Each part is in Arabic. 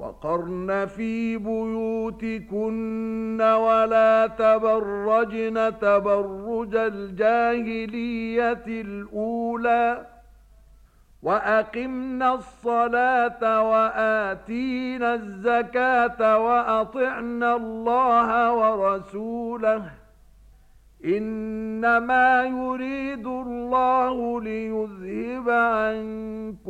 وقرن في بيوتكن ولا تبرجن تبرج الجاهلية الأولى وأقمنا الصلاة وآتينا الزكاة وأطعنا الله ورسوله إنما يريد الله ليذهب عنكم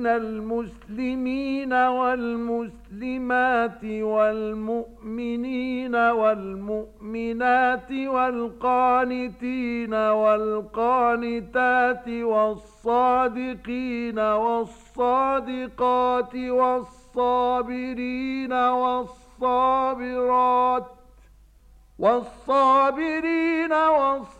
بَيْنَ المسلمين والمسلمات والمؤمنين والمؤمنات والقانتين والقانتات والصادقين والصادقات والصابرين والصابرات والصابرين والصابرات